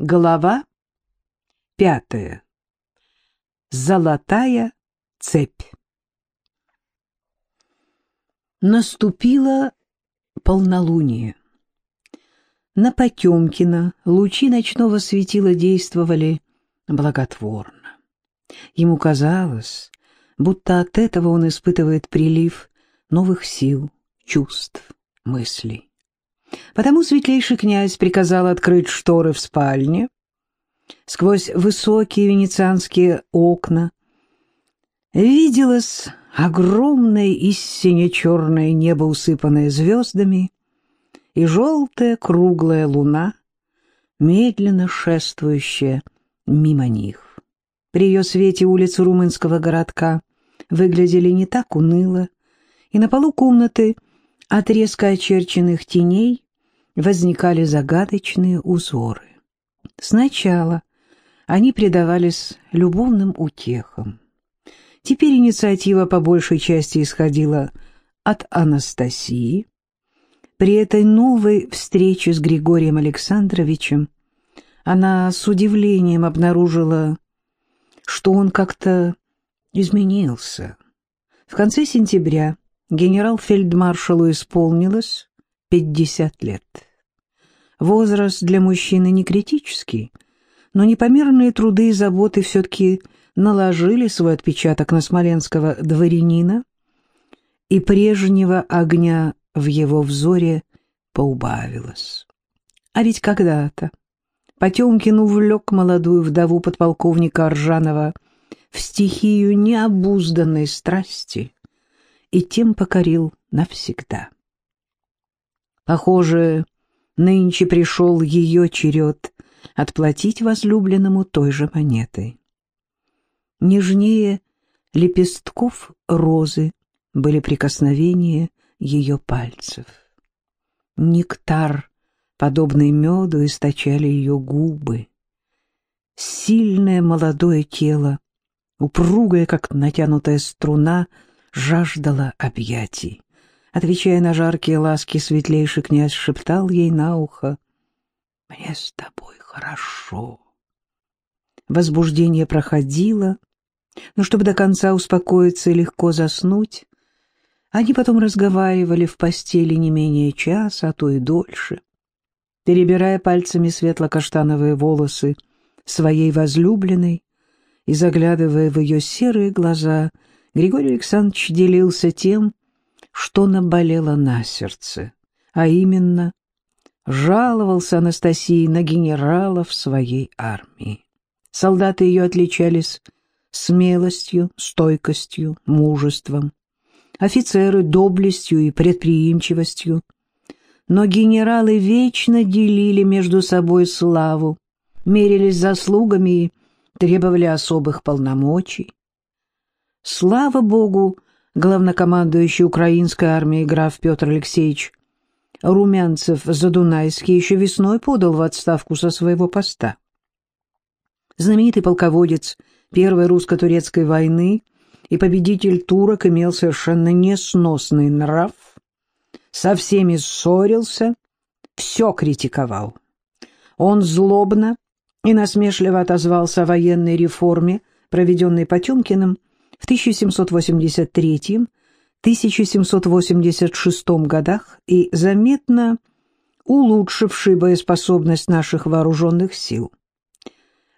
Глава пятая. Золотая цепь. Наступило полнолуние. На Потемкина лучи ночного светила действовали благотворно. Ему казалось, будто от этого он испытывает прилив новых сил, чувств, мыслей. Потому светлейший князь приказал открыть шторы в спальне. Сквозь высокие венецианские окна виделось огромное и сине-черное небо, усыпанное звездами, и желтая круглая луна, медленно шествующая мимо них. При ее свете улицы румынского городка выглядели не так уныло, и на полу комнаты — от резко очерченных теней возникали загадочные узоры. Сначала они предавались любовным утехам. Теперь инициатива по большей части исходила от Анастасии. При этой новой встрече с Григорием Александровичем она с удивлением обнаружила, что он как-то изменился. В конце сентября генерал-фельдмаршалу исполнилось 50 лет. Возраст для мужчины не критический, но непомерные труды и заботы все-таки наложили свой отпечаток на смоленского дворянина, и прежнего огня в его взоре поубавилось. А ведь когда-то Потемкин увлек молодую вдову подполковника Аржанова в стихию необузданной страсти — и тем покорил навсегда. Похоже, нынче пришел ее черед отплатить возлюбленному той же монетой. Нежнее лепестков розы были прикосновения ее пальцев. Нектар, подобный меду, источали ее губы. Сильное молодое тело, упругое, как натянутая струна, жаждала объятий. Отвечая на жаркие ласки, светлейший князь шептал ей на ухо «Мне с тобой хорошо». Возбуждение проходило, но чтобы до конца успокоиться и легко заснуть, они потом разговаривали в постели не менее часа, а то и дольше, перебирая пальцами светло-каштановые волосы своей возлюбленной и заглядывая в ее серые глаза — Григорий Александрович делился тем, что наболело на сердце, а именно жаловался Анастасии на генералов своей армии. Солдаты ее отличались смелостью, стойкостью, мужеством, офицеры — доблестью и предприимчивостью. Но генералы вечно делили между собой славу, мерились заслугами и требовали особых полномочий. Слава богу, главнокомандующий украинской армией граф Петр Алексеевич Румянцев-Задунайский еще весной подал в отставку со своего поста. Знаменитый полководец Первой русско-турецкой войны и победитель турок имел совершенно несносный нрав, со всеми ссорился, все критиковал. Он злобно и насмешливо отозвался о военной реформе, проведенной Потемкиным, в 1783-1786 годах и заметно улучшивший боеспособность наших вооруженных сил.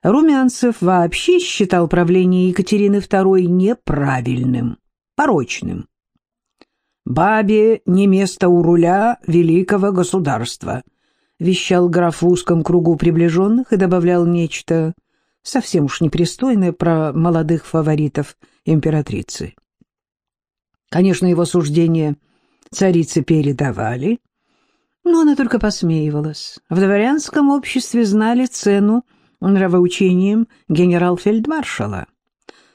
Румянцев вообще считал правление Екатерины II неправильным, порочным. «Бабе не место у руля великого государства», вещал граф в узком кругу приближенных и добавлял нечто совсем уж непристойное про молодых фаворитов императрицы. Конечно, его суждения царицы передавали, но она только посмеивалась. В дворянском обществе знали цену нравоучением генерал-фельдмаршала.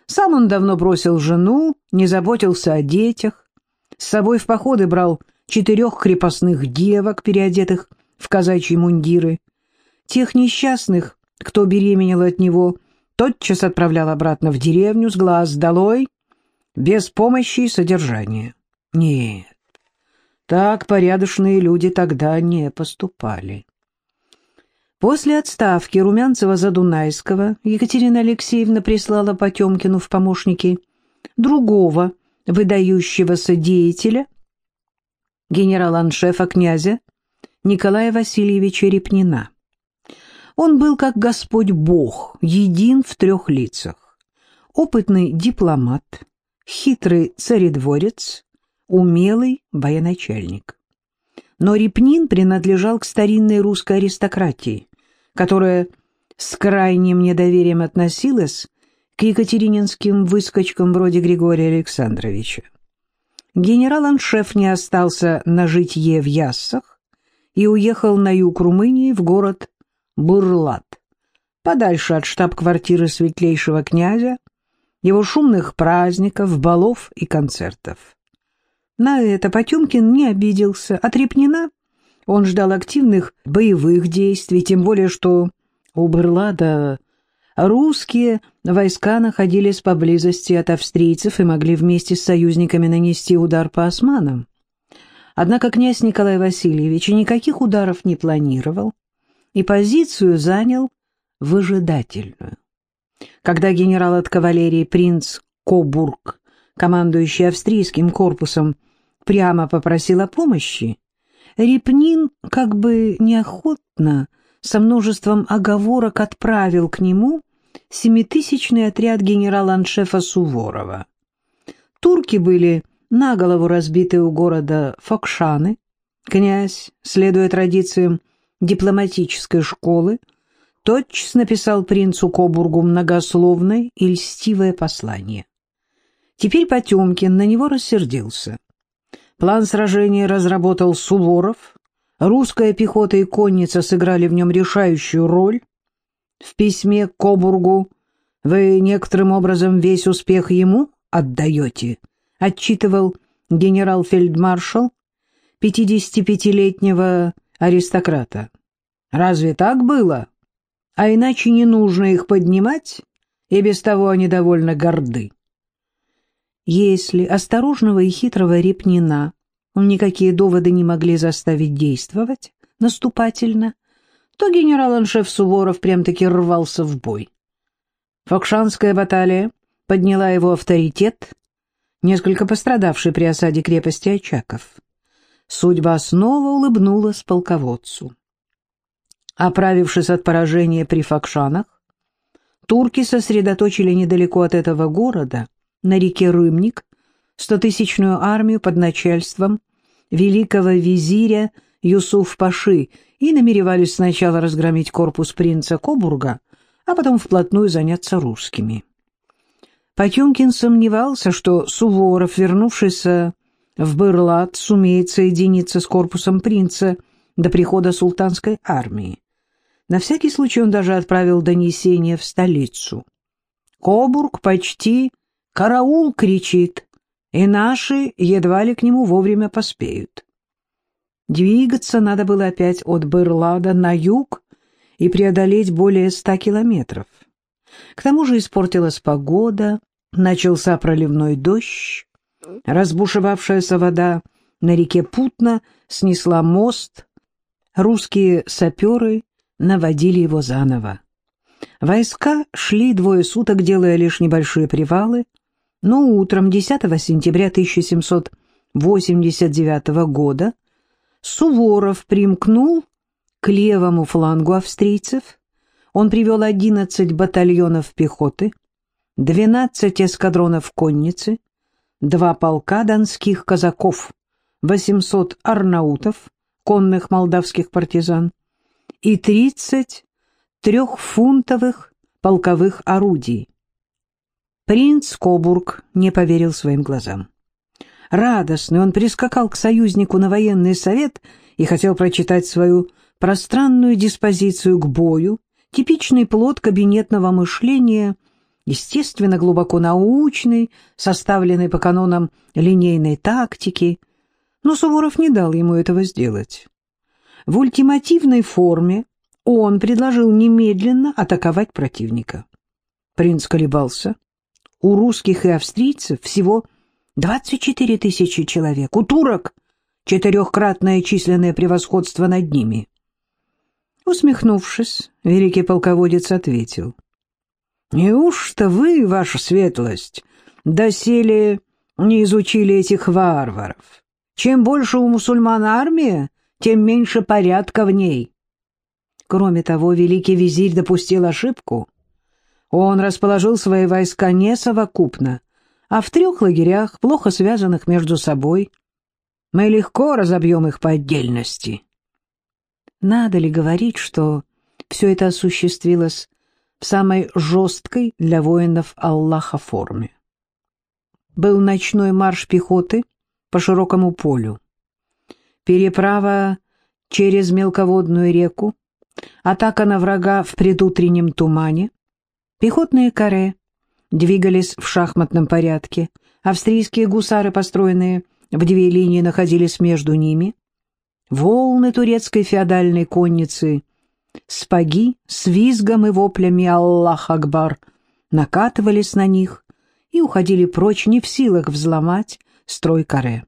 Сам он давно бросил жену, не заботился о детях, с собой в походы брал четырех крепостных девок, переодетых в казачьи мундиры. Тех несчастных, кто беременел от него, тотчас отправлял обратно в деревню с глаз долой, без помощи и содержания. Нет, так порядочные люди тогда не поступали. После отставки Румянцева-Задунайского Екатерина Алексеевна прислала Потемкину в помощники другого выдающегося деятеля, генерала-аншефа князя Николая Васильевича Репнина. Он был как Господь Бог, един в трех лицах. Опытный дипломат, хитрый царедворец, умелый военачальник. Но Репнин принадлежал к старинной русской аристократии, которая с крайним недоверием относилась к екатерининским выскочкам вроде Григория Александровича. Генерал-аншеф не остался на житье в Яссах и уехал на юг Румынии в город Бурлат, подальше от штаб-квартиры светлейшего князя, его шумных праздников, балов и концертов. На это Потемкин не обиделся. От Репнина он ждал активных боевых действий, тем более что у Берлада русские войска находились поблизости от австрийцев и могли вместе с союзниками нанести удар по османам. Однако князь Николай Васильевич никаких ударов не планировал и позицию занял выжидательную. Когда генерал от кавалерии принц Кобург, командующий австрийским корпусом, прямо попросил о помощи, Репнин как бы неохотно, со множеством оговорок отправил к нему семитысячный отряд генерала-аншефа Суворова. Турки были на голову разбиты у города Фокшаны. Князь, следуя традициям дипломатической школы, тотчас написал принцу Кобургу многословное и льстивое послание. Теперь Потемкин на него рассердился. План сражения разработал Суворов, русская пехота и конница сыграли в нем решающую роль. В письме к Кобургу вы некоторым образом весь успех ему отдаете, отчитывал генерал-фельдмаршал 55-летнего аристократа. Разве так было? А иначе не нужно их поднимать, и без того они довольно горды. Если осторожного и хитрого Репнина никакие доводы не могли заставить действовать наступательно, то генерал-аншеф Суворов прям-таки рвался в бой. Фокшанская баталия подняла его авторитет, несколько пострадавший при осаде крепости Очаков. Судьба снова улыбнулась полководцу. Оправившись от поражения при Фокшанах, турки сосредоточили недалеко от этого города на реке Рымник стотысячную армию под начальством великого визиря Юсуф-Паши и намеревались сначала разгромить корпус принца Кобурга, а потом вплотную заняться русскими. Потемкин сомневался, что Суворов, вернувшийся в Бырлат, сумеет соединиться с корпусом принца до прихода султанской армии. На всякий случай он даже отправил донесение в столицу. Кобург почти «Караул!» — кричит, и наши едва ли к нему вовремя поспеют. Двигаться надо было опять от Бырлада на юг и преодолеть более ста километров. К тому же испортилась погода, начался проливной дождь, разбушевавшаяся вода на реке Путна снесла мост, русские саперы наводили его заново. Войска шли двое суток, делая лишь небольшие привалы, но утром 10 сентября 1789 года Суворов примкнул к левому флангу австрийцев. Он привел 11 батальонов пехоты, 12 эскадронов конницы, два полка донских казаков, 800 арнаутов, конных молдавских партизан, и 30 трехфунтовых полковых орудий. Принц Кобург не поверил своим глазам. Радостный он прискакал к союзнику на военный совет и хотел прочитать свою пространную диспозицию к бою, типичный плод кабинетного мышления, естественно, глубоко научный, составленный по канонам линейной тактики, но Суворов не дал ему этого сделать. В ультимативной форме он предложил немедленно атаковать противника. Принц колебался, у русских и австрийцев всего 24 тысячи человек, у турок четырехкратное численное превосходство над ними. Усмехнувшись, великий полководец ответил. «Неужто вы, ваша светлость, доселе не изучили этих варваров? Чем больше у мусульман армия, тем меньше порядка в ней». Кроме того, великий визирь допустил ошибку. Он расположил свои войска не совокупно, а в трех лагерях, плохо связанных между собой. Мы легко разобьем их по отдельности. Надо ли говорить, что все это осуществилось в самой жесткой для воинов Аллаха форме? Был ночной марш пехоты по широкому полю. Переправа через мелководную реку, атака на врага в предутреннем тумане, пехотные каре двигались в шахматном порядке, австрийские гусары, построенные в две линии, находились между ними, волны турецкой феодальной конницы, спаги с визгом и воплями «Аллах Акбар» накатывались на них и уходили прочь, не в силах взломать строй каре.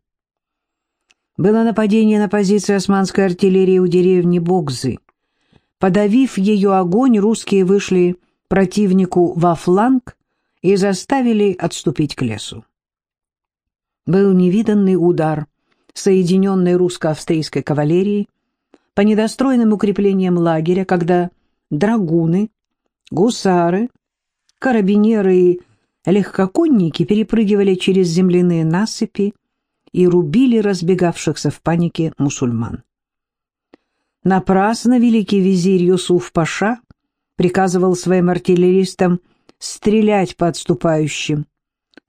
Было нападение на позиции османской артиллерии у деревни Богзы. Подавив ее огонь, русские вышли противнику во фланг и заставили отступить к лесу. Был невиданный удар соединенной русско-австрийской кавалерии по недостроенным укреплениям лагеря, когда драгуны, гусары, карабинеры и легкоконники перепрыгивали через земляные насыпи и рубили разбегавшихся в панике мусульман. Напрасно великий визирь Юсуф Паша приказывал своим артиллеристам стрелять по отступающим.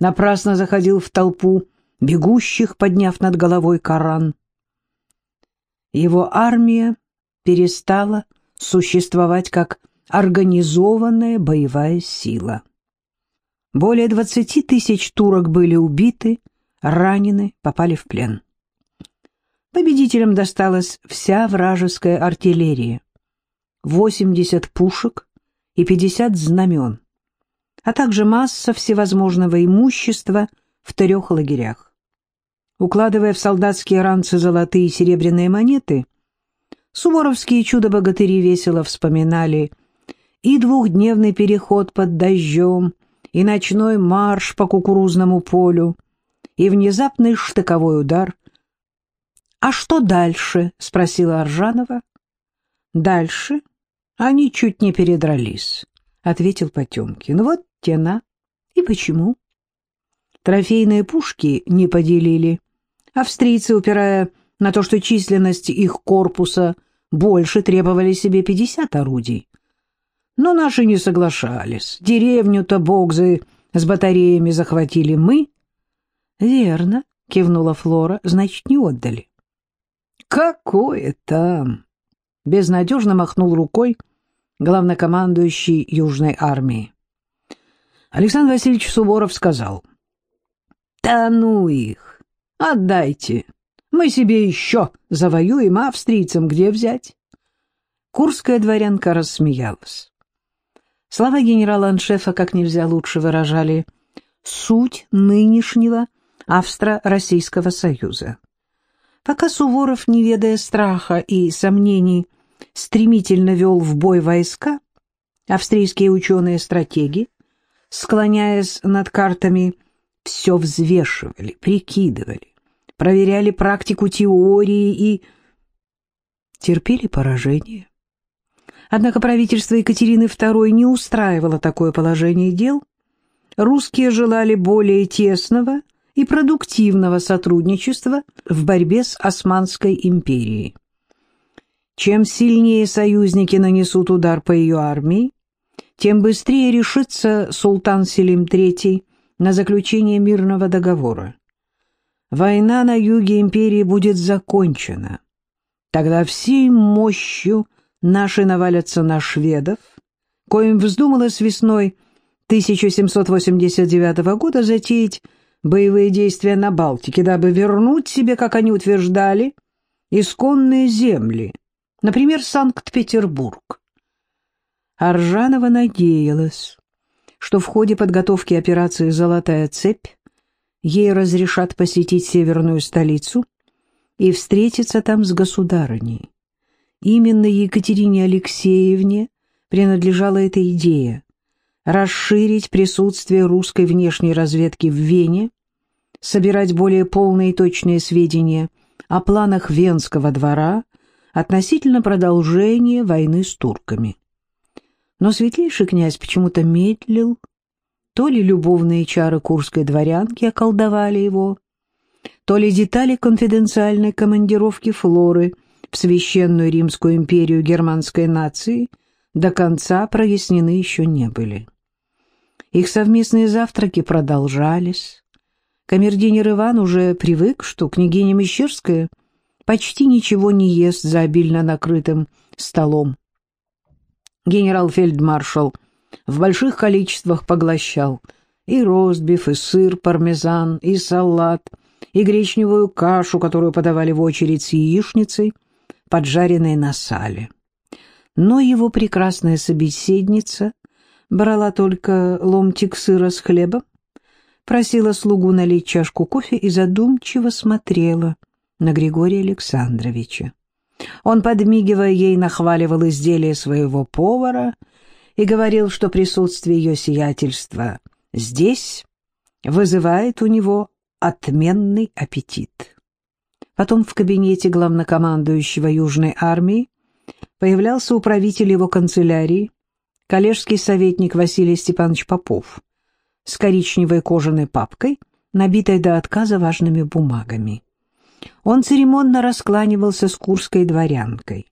Напрасно заходил в толпу бегущих, подняв над головой Коран. Его армия перестала существовать как организованная боевая сила. Более двадцати тысяч турок были убиты, ранены, попали в плен. Победителям досталась вся вражеская артиллерия, 80 пушек и 50 знамен, а также масса всевозможного имущества в трех лагерях. Укладывая в солдатские ранцы золотые и серебряные монеты, суворовские чудо-богатыри весело вспоминали и двухдневный переход под дождем, и ночной марш по кукурузному полю, и внезапный штыковой удар. «А что дальше?» — спросила Аржанова. «Дальше они чуть не передрались», — ответил Потемкин. «Вот тена. И почему?» Трофейные пушки не поделили. Австрийцы, упирая на то, что численность их корпуса больше, требовали себе 50 орудий. Но наши не соглашались. Деревню-то Богзы с батареями захватили мы. — Верно, — кивнула Флора, — значит, не отдали. — Какое там? — безнадежно махнул рукой главнокомандующий Южной армии. Александр Васильевич Суворов сказал, «Да ну их! Отдайте! Мы себе еще завоюем, а австрийцам где взять?» Курская дворянка рассмеялась. Слова генерала-аншефа как нельзя лучше выражали суть нынешнего Австро-Российского Союза. Пока Суворов, не ведая страха и сомнений, стремительно вел в бой войска, австрийские ученые-стратеги, склоняясь над картами, все взвешивали, прикидывали, проверяли практику теории и терпели поражение. Однако правительство Екатерины II не устраивало такое положение дел. Русские желали более тесного и продуктивного сотрудничества в борьбе с Османской империей. Чем сильнее союзники нанесут удар по ее армии, тем быстрее решится султан Селим III на заключение мирного договора. Война на юге империи будет закончена. Тогда всей мощью наши навалятся на шведов, коим вздумалось весной 1789 года затеять боевые действия на Балтике, дабы вернуть себе, как они утверждали, исконные земли, например, Санкт-Петербург. Аржанова надеялась, что в ходе подготовки операции «Золотая цепь» ей разрешат посетить северную столицу и встретиться там с государыней Именно Екатерине Алексеевне принадлежала эта идея – расширить присутствие русской внешней разведки в Вене, собирать более полные и точные сведения о планах Венского двора относительно продолжения войны с турками. Но светлейший князь почему-то медлил, то ли любовные чары курской дворянки околдовали его, то ли детали конфиденциальной командировки Флоры – в священную Римскую империю германской нации до конца прояснены еще не были. Их совместные завтраки продолжались. Камердинер Иван уже привык, что княгиня Мещерская почти ничего не ест за обильно накрытым столом. Генерал-фельдмаршал в больших количествах поглощал и ростбиф, и сыр, пармезан, и салат, и гречневую кашу, которую подавали в очередь с яичницей — поджаренной на сале. Но его прекрасная собеседница брала только ломтик сыра с хлебом, просила слугу налить чашку кофе и задумчиво смотрела на Григория Александровича. Он, подмигивая ей, нахваливал изделие своего повара и говорил, что присутствие ее сиятельства здесь вызывает у него отменный аппетит. Потом в кабинете главнокомандующего Южной армии появлялся управитель его канцелярии, коллежский советник Василий Степанович Попов с коричневой кожаной папкой, набитой до отказа важными бумагами. Он церемонно раскланивался с курской дворянкой,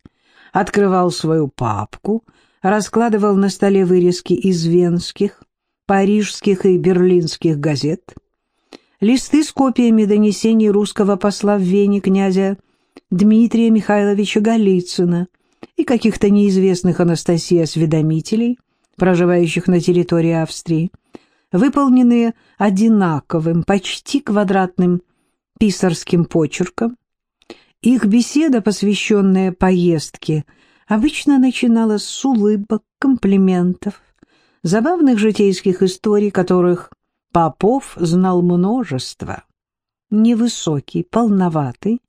открывал свою папку, раскладывал на столе вырезки из венских, парижских и берлинских газет — листы с копиями донесений русского посла в Вене князя Дмитрия Михайловича Голицына и каких-то неизвестных Анастасии осведомителей, проживающих на территории Австрии, выполненные одинаковым, почти квадратным писарским почерком. Их беседа, посвященная поездке, обычно начиналась с улыбок, комплиментов, забавных житейских историй, которых Попов знал множество. Невысокий, полноватый,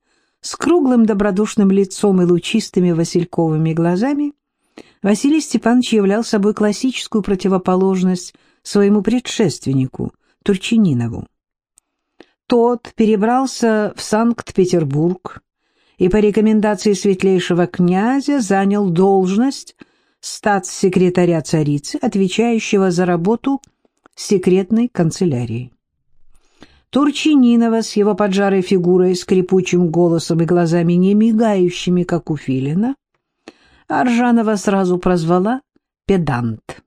с круглым добродушным лицом и лучистыми васильковыми глазами, Василий Степанович являл собой классическую противоположность своему предшественнику, Турчининову. Тот перебрался в Санкт-Петербург и по рекомендации светлейшего князя занял должность статс-секретаря царицы, отвечающего за работу секретной канцелярии. Турчининова с его поджарой фигурой, скрипучим голосом и глазами, не мигающими, как у филина, Аржанова сразу прозвала «педант».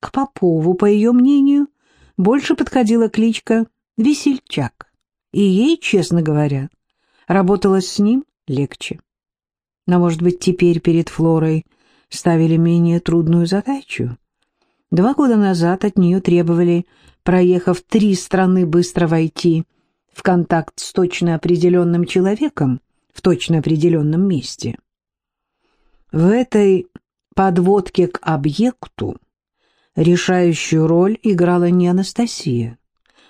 К Попову, по ее мнению, больше подходила кличка «весельчак», и ей, честно говоря, работалось с ним легче. Но, может быть, теперь перед Флорой ставили менее трудную задачу? Два года назад от нее требовали, проехав три страны, быстро войти в контакт с точно определенным человеком в точно определенном месте. В этой подводке к объекту решающую роль играла не Анастасия,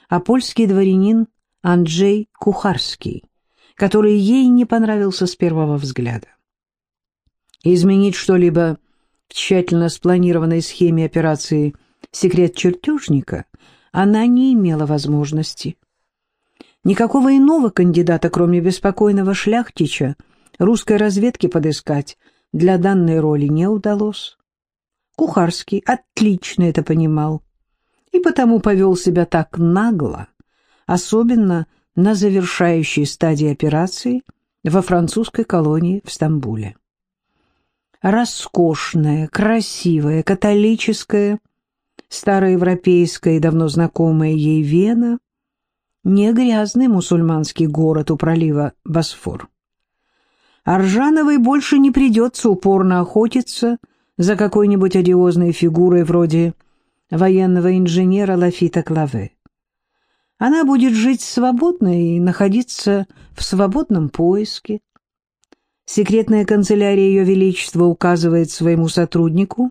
а польский дворянин Анджей Кухарский, который ей не понравился с первого взгляда. Изменить что-либо в тщательно спланированной схеме операции «Секрет чертежника» она не имела возможности. Никакого иного кандидата, кроме беспокойного шляхтича, русской разведки подыскать для данной роли не удалось. Кухарский отлично это понимал и потому повел себя так нагло, особенно на завершающей стадии операции во французской колонии в Стамбуле роскошная, красивая, католическая, староевропейская и давно знакомая ей Вена, не грязный мусульманский город у пролива Босфор. Аржановой больше не придется упорно охотиться за какой-нибудь одиозной фигурой вроде военного инженера Лафита Клаве. Она будет жить свободно и находиться в свободном поиске, Секретная канцелярия Ее Величества указывает своему сотруднику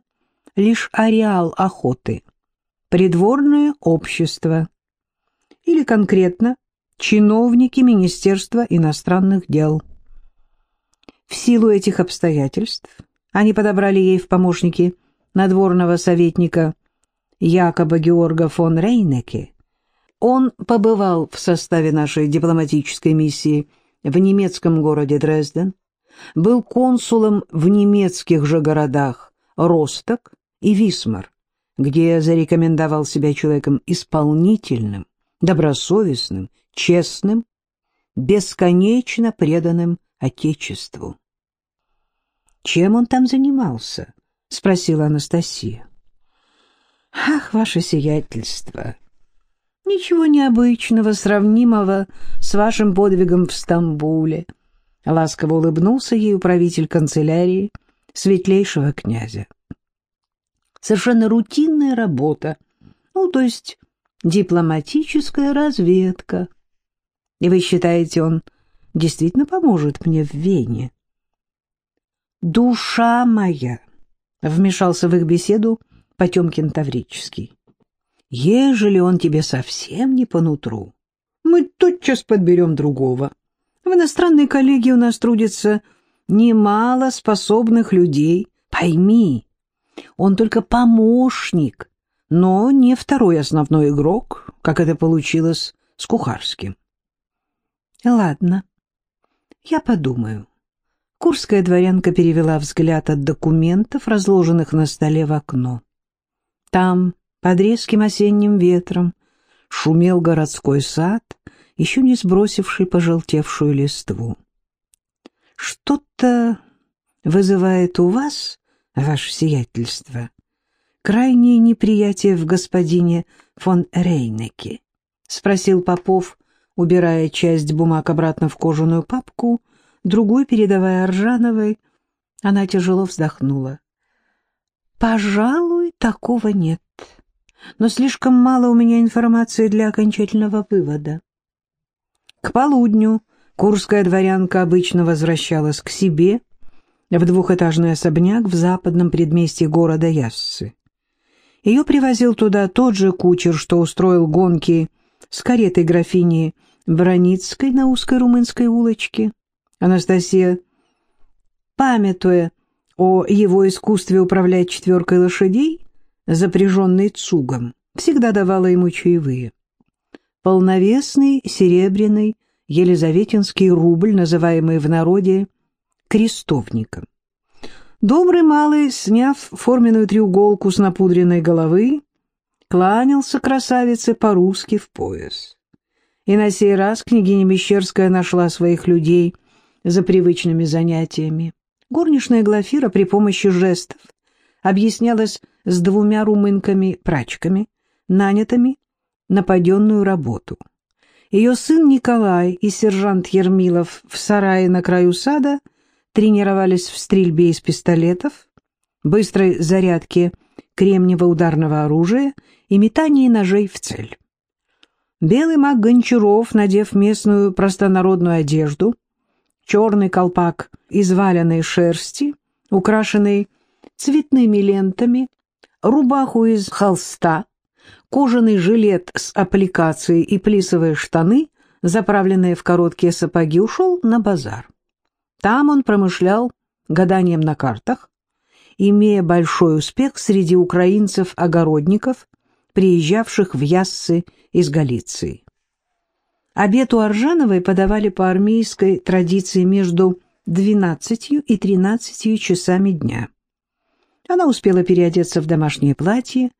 лишь ареал охоты, придворное общество или конкретно чиновники Министерства иностранных дел. В силу этих обстоятельств они подобрали ей в помощники надворного советника Якоба Георга фон Рейнеке. Он побывал в составе нашей дипломатической миссии в немецком городе Дрезден, был консулом в немецких же городах Росток и Висмар, где зарекомендовал себя человеком исполнительным, добросовестным, честным, бесконечно преданным Отечеству. «Чем он там занимался?» — спросила Анастасия. «Ах, ваше сиятельство! Ничего необычного, сравнимого с вашим подвигом в Стамбуле!» Ласково улыбнулся ей управитель канцелярии светлейшего князя. «Совершенно рутинная работа, ну, то есть дипломатическая разведка. И вы считаете, он действительно поможет мне в Вене?» «Душа моя!» — вмешался в их беседу Потемкин Таврический. «Ежели он тебе совсем не по нутру, мы тотчас подберем другого. В иностранной коллегии у нас трудится немало способных людей. Пойми, он только помощник, но не второй основной игрок, как это получилось с Кухарским». «Ладно, я подумаю». Курская дворянка перевела взгляд от документов, разложенных на столе в окно. Там, под резким осенним ветром, шумел городской сад, еще не сбросивший пожелтевшую листву. «Что-то вызывает у вас, ваше сиятельство, крайнее неприятие в господине фон Рейнеке?» — спросил Попов, убирая часть бумаг обратно в кожаную папку — другую передавая Аржановой, она тяжело вздохнула. «Пожалуй, такого нет, но слишком мало у меня информации для окончательного вывода». К полудню курская дворянка обычно возвращалась к себе в двухэтажный особняк в западном предместье города Яссы. Ее привозил туда тот же кучер, что устроил гонки с каретой графини Броницкой на узкой румынской улочке. Анастасия, памятуя о его искусстве управлять четверкой лошадей, запряженной цугом, всегда давала ему чаевые. Полновесный серебряный елизаветинский рубль, называемый в народе крестовником. Добрый малый, сняв форменную треуголку с напудренной головы, кланялся красавице по-русски в пояс. И на сей раз княгиня Мещерская нашла своих людей — за привычными занятиями. Горничная Глафира при помощи жестов объяснялась с двумя румынками-прачками, нанятыми на паденную работу. Ее сын Николай и сержант Ермилов в сарае на краю сада тренировались в стрельбе из пистолетов, быстрой зарядке кремниево-ударного оружия и метании ножей в цель. Белый маг Гончаров, надев местную простонародную одежду, черный колпак из валеной шерсти, украшенный цветными лентами, рубаху из холста, кожаный жилет с аппликацией и плисовые штаны, заправленные в короткие сапоги, ушел на базар. Там он промышлял гаданием на картах, имея большой успех среди украинцев-огородников, приезжавших в Яссы из Галиции. Обед у Аржановой подавали по армейской традиции между 12 и 13 часами дня. Она успела переодеться в домашнее платье,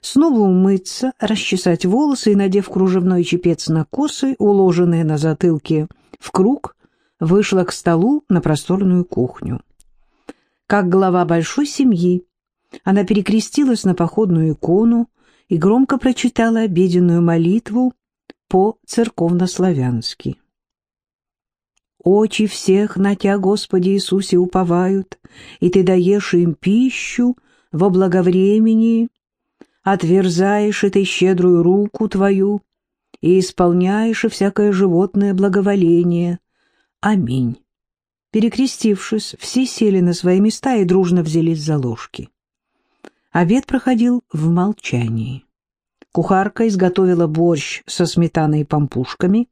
снова умыться, расчесать волосы и, надев кружевной чепец на косы, уложенные на затылке в круг, вышла к столу на просторную кухню. Как глава большой семьи, она перекрестилась на походную икону и громко прочитала обеденную молитву по-церковнославянски. «Очи всех на Тя, Господи Иисусе, уповают, и Ты даешь им пищу во благовремени, отверзаешь и Ты щедрую руку Твою и исполняешь и всякое животное благоволение. Аминь». Перекрестившись, все сели на свои места и дружно взялись за ложки. Обед проходил в молчании. Кухарка изготовила борщ со сметаной и пампушками,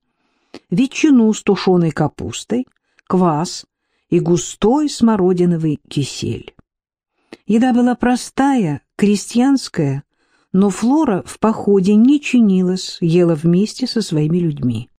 ветчину с тушеной капустой, квас и густой смородиновый кисель. Еда была простая, крестьянская, но Флора в походе не чинилась, ела вместе со своими людьми.